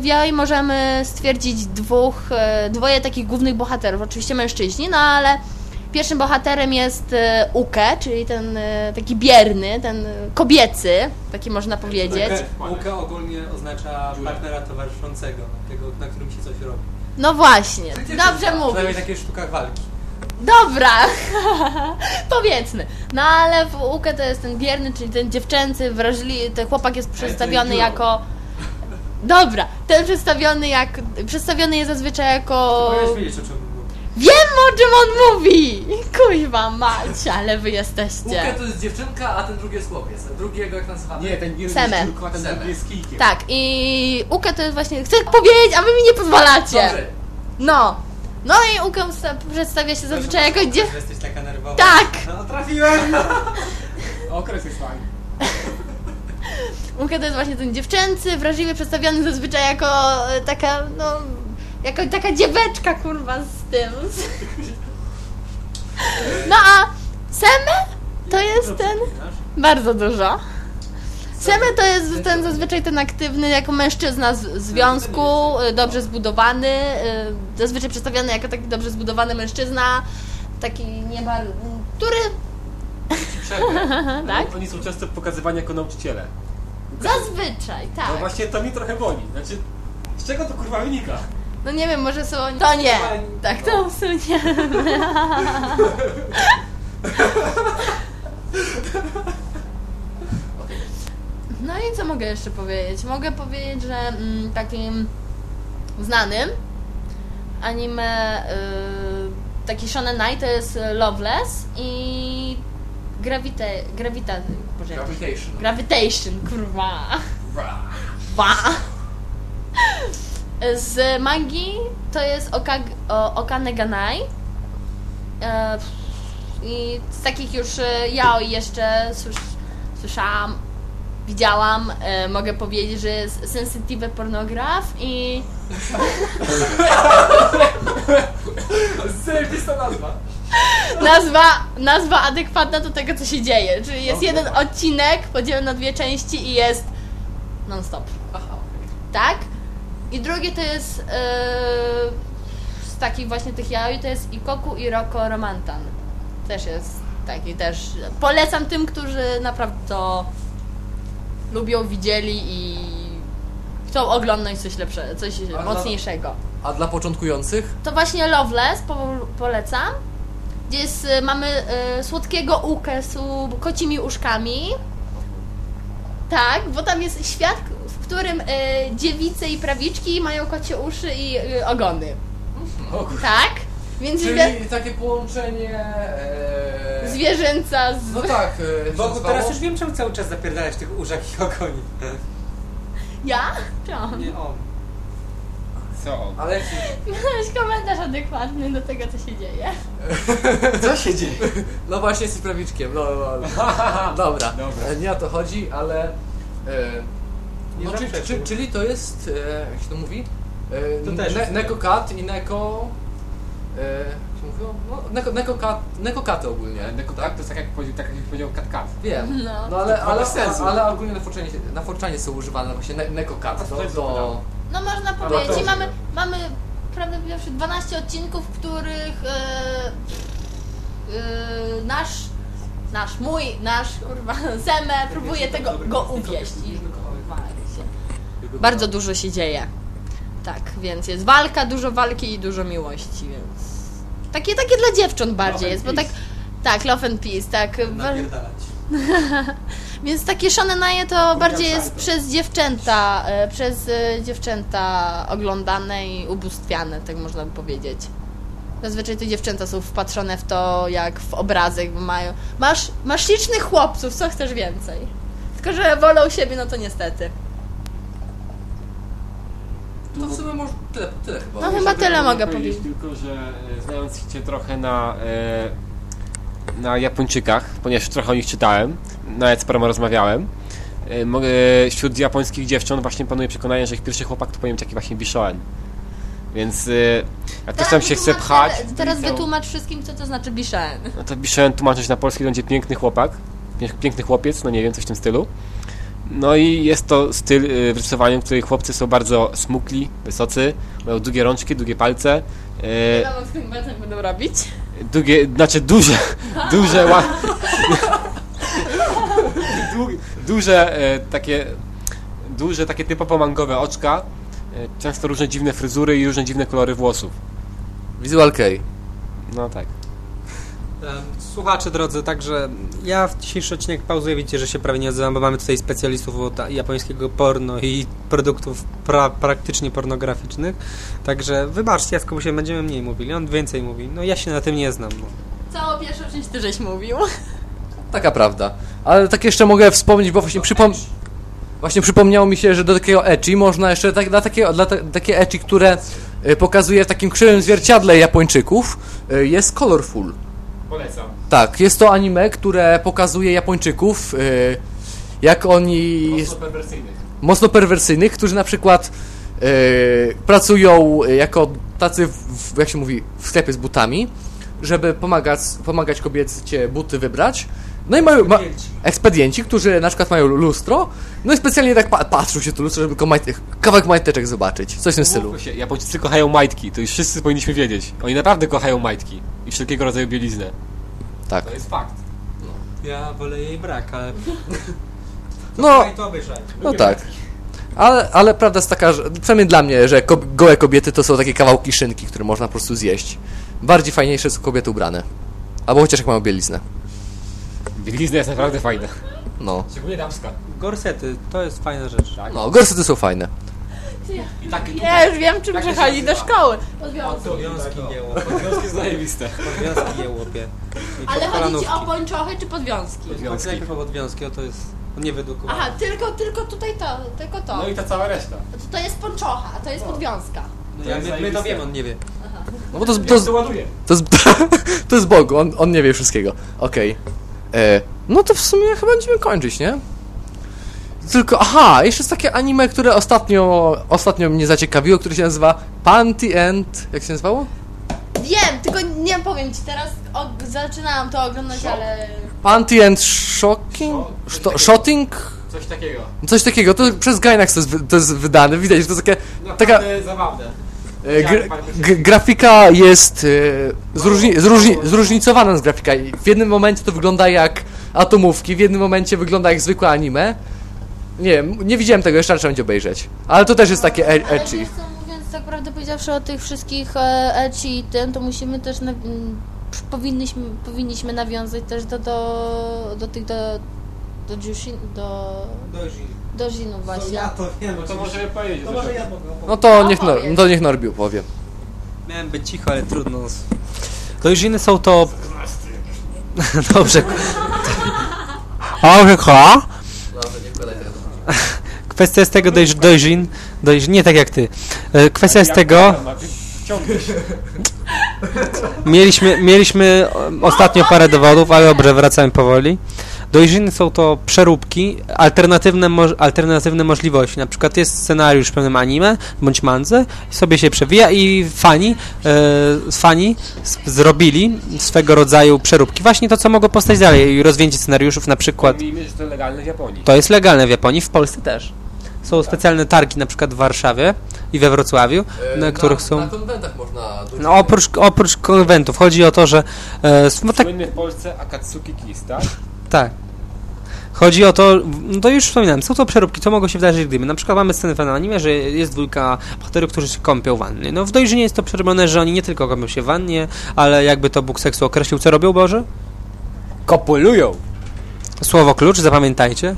w możemy stwierdzić dwóch, e, dwoje takich głównych bohaterów, oczywiście mężczyźni, no ale pierwszym bohaterem jest e, Uke, czyli ten e, taki bierny, ten kobiecy, taki można powiedzieć. Łuka ogólnie oznacza partnera towarzyszącego, tego, na którym się coś robi. No właśnie, dobrze mówisz. Przynajmniej takie w sztukach walki. Dobra, powiedzmy. No ale w Uke to jest ten bierny, czyli ten dziewczęcy, wrażliwy, ten chłopak jest przedstawiony jako... Dobra, ten przedstawiony jak... Przedstawiony jest zazwyczaj jako... O czym. Wiem o czym on mówi! Kuźwa mać, ale wy jesteście. to jest dziewczynka, a ten drugi jest chłopiec. Drugiego jak nazywamy? Nie, ten jeden Semę. jest tylko, a ten drugi jest kijkiem. Tak, i Uke to jest właśnie... Chcę powiedzieć, a wy mi nie pozwalacie! Dobrze. No. No i Uke sta- przedstawia się zazwyczaj jako dziew... Że jesteś taka nerwowa. Tak! No trafiłem! Okres jest fajny. Uke to jest właśnie ten dziewczęcy, wrażliwy, przedstawiony zazwyczaj jako e, taka, no, Jako taka dzieweczka, kurwa, z tym. No a Seme to jest ten... Bardzo dużo. Seme to jest ten zazwyczaj ten aktywny jako mężczyzna z związku, y, dobrze zbudowany, y, zazwyczaj przedstawiany jako taki dobrze zbudowany mężczyzna, taki niebar... który... Tak? Oni są często pokazywani jako nauczyciele. Zazwyczaj, tak. No właśnie to mi trochę boli. Znaczy, z czego to kurwa wynika? No nie wiem, może są... To nie! Tak, to usunie. No i co mogę jeszcze powiedzieć? Mogę powiedzieć, że mm, takim znanym anime y, taki shonen night to jest Loveless i Gravita... Gravita... Boże, Gravitation. Gravitation, kurwa. Ba. Z mangi to jest Oka, o, Okane Ganai. E, I z takich już e, yaoi jeszcze słysz, słyszałam, widziałam, e, mogę powiedzieć, że jest sensitive pornograf i Zajebista nazwa. nazwa, nazwa adekwatna do tego, co się dzieje. Czyli jest jeden odcinek podzielony na dwie części i jest non-stop. Aha. tak? I drugie to jest yy, z takich właśnie tych yaoi to jest Ikoku i Roko Romantan. Też jest taki też. Polecam tym, którzy naprawdę to lubią, widzieli i chcą oglądnąć coś lepszego, coś dla- mocniejszego. A dla początkujących? To właśnie Loveless po, polecam. Gdzie jest, y, mamy y, słodkiego ukę z kocimi uszkami. Tak, bo tam jest świat, w którym y, dziewice i prawiczki mają kocie uszy i y, ogony. Tak? Więc zwie, Czyli takie połączenie... E... zwierzęca z... No tak, e, się Bogu, teraz już wiem, czemu cały czas zapierdalać w tych uszach i ogoni. Ja? Czy on? Nie on. Co? Ale Miałeś komentarz adekwatny do tego, co się dzieje. Co się dzieje? No właśnie jesteś prawiczkiem, no, no, no. Dobra. Dobra. E, Nie o to chodzi, ale... E, Nie no, czy, czy, czyli to jest, e, jak się to mówi? E, To też ne, jest- Neko Cat i Neko... E, jak się mówiło? No, neko, neko, cat, neko ogólnie. Neko tak, to jest tak jak powiedział, tak jak powiedział Kat Kat. Wiem. No. No ale, ale, sensu. ale ogólnie na Forczanie, na Forczanie są używane właśnie ne, Neko Cat do, do. No można powiedzieć. I mamy, mamy powiedziawszy 12 odcinków, w których e, e, nasz, nasz, mój, nasz, kurwa, Zeme próbuje tego, go uwieść. I. Bardzo dużo się dzieje. Tak, więc jest walka, dużo walki i dużo miłości, więc... Takie, takie dla dziewcząt bardziej jest, bo tak... Tak, love and peace, tak. Więc takie shonenaje to bardziej jest przez dziewczęta, e, przez e, dziewczęta oglądane i ubóstwiane, tak można by powiedzieć. Zazwyczaj te dziewczęta są wpatrzone w to jak w obrazek, bo mają... Masz, masz licznych chłopców, co chcesz więcej? Tylko, że wolą siebie, no to niestety. To w sumie może tyle, tyle chyba. No chyba tyle mogę powiedzieć. Tylko, że e, znając Cię trochę na, e, na Japończykach, ponieważ trochę o nich czytałem, nawet z paroma rozmawiałem, e, wśród japońskich dziewcząt właśnie panuje przekonanie, że ich pierwszy chłopak to powinien taki właśnie Bishoen. Więc jak ktoś tam się chce pchać, Teraz, liceum, wytłumacz wszystkim, co to znaczy Bishen. no to Bishoen tłumaczyć na polski będzie piękny chłopak, pię- piękny chłopiec, no nie wiem, coś w tym stylu. No i jest to styl y, w rysowaniu, w którym chłopcy są bardzo smukli, wysocy, mają długie rączki, długie palce. y, Wiadomo, z tym palcem będą robić. Długie, znaczy duże, duże, ła... Du- duże e, takie, duże takie typowo mangowe oczka, często różne dziwne fryzury i różne dziwne kolory włosów. Visual K. No tak. Słuchacze drodzy, także ja w dzisiejszy odcinek pauzuję, widzicie, że się prawie nie odzywam, bo mamy tutaj specjalistów od japońskiego porno i produktów pra, praktycznie pornograficznych. Także wybaczcie, Jasko, bo się będziemy mniej mówili, on więcej mówi. No ja się na tym nie znam. No. Całą pierwszą część ty żeś mówił. Taka prawda. Ale tak jeszcze mogę wspomnieć, bo właśnie przypom... Właśnie przypomniało mi się, że do takiego ecchi można jeszcze, tak, dla takiego, dla ta, takie ecchi, które y, pokazuje w takim krzywym zwierciadle Japończyków, y, jest Colorful. Polecam. Tak, jest to anime, które pokazuje Japończyków, y, jak oni perwersyjnych. mocno perwersyjnych, którzy na przykład pracują jako tacy, w, jak się mówi, w sklepie z butami, żeby pomagać, pomagać kobiecie buty wybrać. No i mają ma, ekspedienci, którzy na przykład mają lustro, no i specjalnie tak pa, patrzą się tu lustro, żeby tylko majt, kawałek majteczek zobaczyć. Coś w tym stylu. Się, Japończycy kochają majtki, to już wszyscy powinniśmy wiedzieć. Oni naprawdę kochają majtki i wszelkiego rodzaju bieliznę. Tak. To jest fakt. Ja wolę jej brak, ale No, to no tak. Ale, ale prawda jest taka, że przynajmniej dla mnie, że ko gołe kobiety to są takie kawałki szynki, które można po prostu zjeść. Bardziej fajniejsze są kobiety ubrane. Albo chociaż jak mają bieliznę. Bielizna jest naprawdę fajna. No. Szczególnie damska. Gorsety, to jest fajna rzecz. Tak. No, gorsety są fajne. I takie Ja już wiem, czym Jak to się przychodzi do nazywa? szkoły. Podwiązki. Podwiązki nie łopie. Podwiązki zajebiste. Podwiązki nie łopie. I Ale chodzi ci podkolanówki. o pończochy czy podwiązki? Podwiązki. Najpierw o podwiązki, o to jest niewydukowany. Aha, tylko, tylko tutaj to, tylko to. No i ta cała reszta. To, to jest pończocha, a to jest podwiązka. No ja, my, my to wiemy, on nie wie. No bo to, jest- to, To jest- ładuje. to, jest, to jest Bogu, on, on nie wie wszystkiego. Okej. E, No to w sumie chyba będziemy kończyć, nie? Tylko, aha, jeszcze jest takie anime, które ostatnio, ostatnio mnie zaciekawiło, które się nazywa Panty and... jak się nazywało? Wiem, tylko nie powiem ci teraz, o, zaczynałam to oglądać, Szok? ale... Panty and Shocking? Szto, shotting? Coś takiego. Coś takiego, to przez Gainax to jest, to jest wydane, widać, że to jest takie... Taka, zabawne. E, grafika jest e, zróżni, zróżni, zróżnicowana z grafika. W jednym momencie to wygląda jak atomówki, w jednym momencie wygląda jak zwykłe anime. Nie wiem, nie widziałem tego, jeszcze trzeba będzie obejrzeć. Ale to też jest takie e- Ale co, mówiąc tak prawdę powiedziawszy o tych wszystkich e, ecchi i tym, to musimy też, powinniśmy, powinniśmy nawiązać też do, do, do tych, do, do Jushin, do, do Jinów właśnie. to wiem, No to możemy powiedzieć. To że- może ja mogę No to No niech, Nor, powiedz. to niech Norbiu powie. Miałem być cicho, ale trudno. Dojrzyny są to... Dobrze. Dobrze, ko? Kwestia jest tego, dojrz, dojrzin, dojrz, nie tak jak ty. E, Kwestia jest tego, mieliśmy, mieliśmy e, ostatnio parę dowodów, ale dobrze, wracamy powoli. Dojrzyny są to przeróbki, alternatywne, moż, alternatywne możliwości. Na przykład jest scenariusz w pewnym anime bądź mandze, sobie się przewija i fani, e, fani zrobili swego rodzaju przeróbki. Właśnie to, co mogło postać dalej i rozwinięcie scenariuszów na przykład. Miejmy, że to legalne w Japonii. To jest legalne w Japonii, w Polsce też. Są specjalne targi na przykład w Warszawie i we Wrocławiu, na których są... Na konwentach można... No, oprócz, oprócz konwentów, chodzi o to, że... E, no tak, Słynny w Polsce Akatsuki Kiss, tak? Tak. Chodzi o to, no to już wspominałem, są to przeróbki, co mogło się wydarzyć gdyby. Na przykład mamy scenę w anime, że jest dwójka bohaterów, którzy się kąpią w wannie. No w Dojrzynie jest to przerobione, że oni nie tylko kąpią się w wannie, ale jakby to Bóg seksu określił, co robią, Boże? Kopulują. Słowo klucz, zapamiętajcie.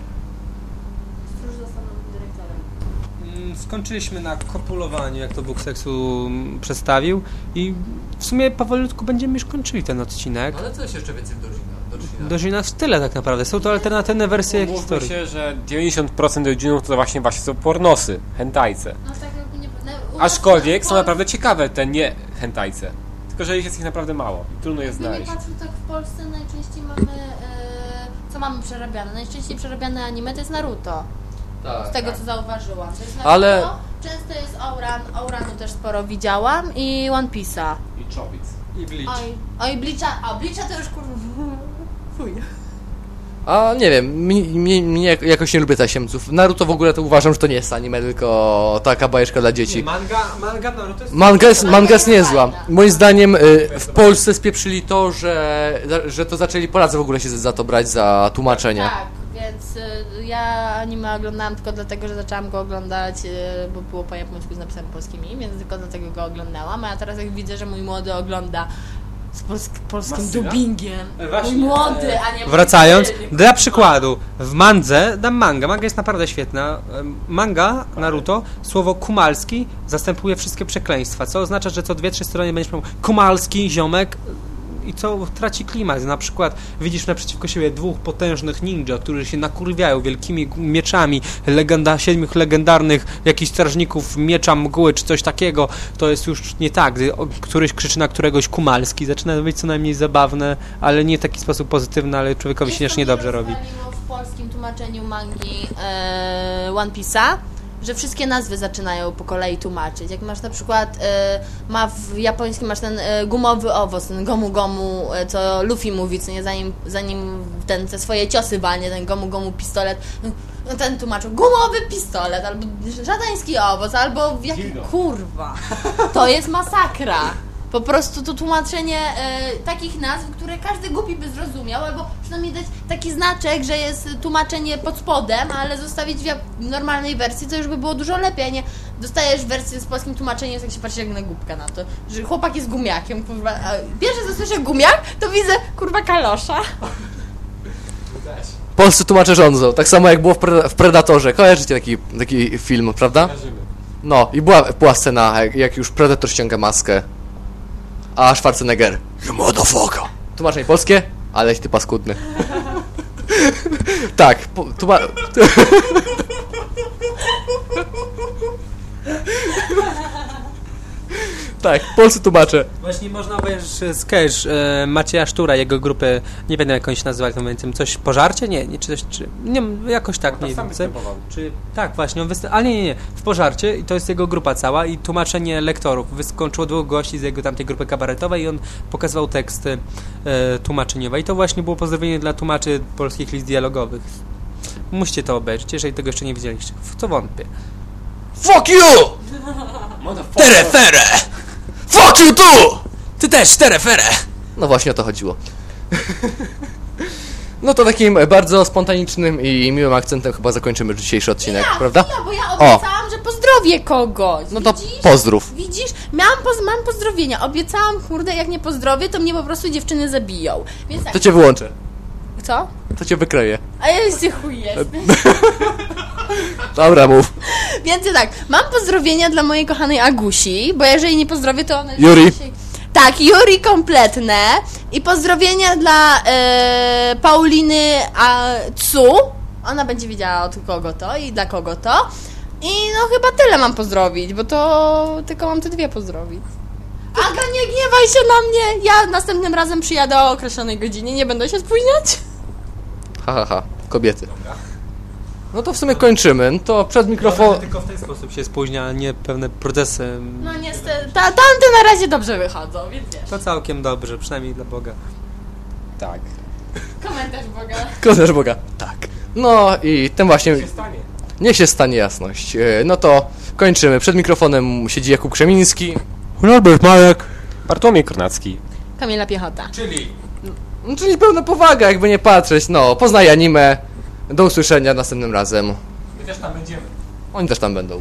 Mm, Skończyliśmy na kopulowaniu, jak to Bóg seksu mm, przedstawił i w sumie powolutku będziemy już kończyli ten odcinek. Ale co jest jeszcze więcej w Dojina? Dojrzyna w tyle tak naprawdę, są to alternatywne wersje Mówmy historii. się, że 90% rodzinów to właśnie właśnie są pornosy, hentajce. No tak. No, Aczkolwiek są naprawdę ciekawe te nie hentajce. Tylko, że ich jest ich naprawdę mało i trudno je nie znaleźć. patrzeć, tak w Polsce najczęściej mamy... E, co mamy przerabiane? Najczęściej przerabiane anime to jest Naruto. Tak. Z tego co zauważyłam. To jest Naruto, Ale- Często jest Ouran, Ouranu też sporo widziałam i One Piece'a. I czopic. I Bleach. Oj, oj Bleacha, a Bleacha to już kurwa... Fuj. A nie wiem, mnie, mnie, mnie jak- jakoś nie lubię tasiemców. Naruto w ogóle to uważam, że to nie jest anime, tylko taka bajeczka dla dzieci. manga, manga Naruto jest... Manga jest, manga jest niezła. Moim zdaniem y, w Polsce spieprzyli to, że, że to zaczęli Polacy w ogóle się za to brać za tłumaczenie. Tak, więc y, ja anime oglądałam tylko dlatego, że zaczęłam go oglądać, y, bo było po japońsku z napisami polskimi, więc tylko dlatego go oglądałam, a teraz jak widzę, że mój młody ogląda z polsk polskim Masyna? dubbingiem. E, właśnie, mój młody, a nie Wracając, dla przykładu, w mandze dam manga. Manga jest naprawdę świetna. Manga Naruto, słowo kumalski zastępuje wszystkie przekleństwa, co oznacza, że co dwie, trzy strony będziesz mówił kumalski, ziomek i co traci klimat. Na przykład widzisz naprzeciwko siebie dwóch potężnych ninja, którzy się nakurwiają wielkimi mieczami, legenda, siedmiu legendarnych jakichś strażników miecza mgły czy coś takiego, to jest już nie tak. Gdy któryś krzyczy na któregoś kumalski, zaczyna być co najmniej zabawne, ale nie w taki sposób pozytywny, ale człowiekowi się też niedobrze robi. w polskim tłumaczeniu mangi e, One Piece'a, że wszystkie nazwy zaczynają po kolei tłumaczyć. Jak masz na przykład, e, ma w japońskim masz ten e, gumowy owoc, ten gomu gomu, e, co Luffy mówi, co nie zanim, zanim ten te swoje ciosy walnie, ten gomu gomu pistolet, no ten tłumaczył gumowy pistolet, albo żadański owoc, albo jak, kurwa. To jest masakra. Po prostu to tłumaczenie e, takich nazw, które każdy głupi by zrozumiał, albo przynajmniej dać taki znaczek, że jest tłumaczenie pod spodem, ale zostawić w normalnej wersji, to już by było dużo lepiej, a nie dostajesz wersję z polskim tłumaczeniem, jak się patrzy jak na głupka na to, że chłopak jest gumiakiem, kurwa. A pierwsze co słyszę gumiak, to widzę, kurwa, kalosza. Polscy tłumacze rządzą, tak samo jak było w, Pre- w Predatorze. Kojarzycie taki, taki film, prawda? No, i była, była scena, jak, jak już Predator ściąga maskę, a Schwarzenegger You motherfucker! Tłumaczenie polskie, aleś ty paskudny. tak, tłuma... tak, polscy tłumacze. Właśnie można obejrzeć sketch e, Macieja Sztura, jego grupy, nie wiem jak on się nazywa, jak mówię, coś pożarcie? Nie, nie, czy coś, czy, nie wiem, jakoś tak, nie sam wiem. Czy, tak, właśnie, on występ, ale nie, nie, nie, w pożarcie i to jest jego grupa cała i tłumaczenie lektorów. Wyskończyło dwóch gości z jego tamtej grupy kabaretowej i on pokazywał teksty e, tłumaczeniowe i to właśnie było pozdrowienie dla tłumaczy polskich list dialogowych. Musicie to obejrzeć, jeżeli tego jeszcze nie widzieliście. W co wątpię. Fuck you! Terefere! Fuck you too! Ty też, terefere! No właśnie o to chodziło. No to takim bardzo spontanicznym i miłym akcentem chyba zakończymy dzisiejszy odcinek, prawda? Ja, bo ja obiecałam, że pozdrowię kogoś. No to Widzisz? pozdrów. Widzisz, miałam poz mam pozdrowienia. Obiecałam, kurde, jak nie pozdrowię, to mnie po prostu dziewczyny zabiją. Więc tak, To cię wyłączę. Co? To cię wykleję. A ja jeszcze chuj jestem. Dobra, mów. Więc tak, mam pozdrowienia dla mojej kochanej Agusi, bo jeżeli nie pozdrowię, to ona... Yuri. Tak, Juri kompletne. I pozdrowienia dla e, Pauliny a, Cu. Ona będzie wiedziała od kogo to i dla kogo to. I no chyba tyle mam pozdrowić, bo to tylko mam te dwie pozdrowić. Aga, nie gniewaj się na mnie! Ja następnym razem przyjadę o określonej godzinie, nie będę się spóźniać. Ha, ha, ha. Kobiety. No to w sumie kończymy. No To przed mikrofon... Tylko w ten sposób się spóźnia, a nie pewne procesy. No niestety, ta, tamte na razie dobrze wychodzą, więc wiesz. To całkiem dobrze, przynajmniej dla Boga. Tak. Komentarz Boga. Kozasz Boga. Tak. No i tym właśnie... stanie. Niech się stanie jasność. E, No to kończymy. Przed mikrofonem siedzi Jakub Krzemiński. Norbert Marek. Bartłomiej Kornacki. Kamila Piechota. No, czyli pełna powaga, jakby nie patrzeć. No, poznaj anime. Do usłyszenia następnym razem. My też tam będziemy. Oni też tam będą.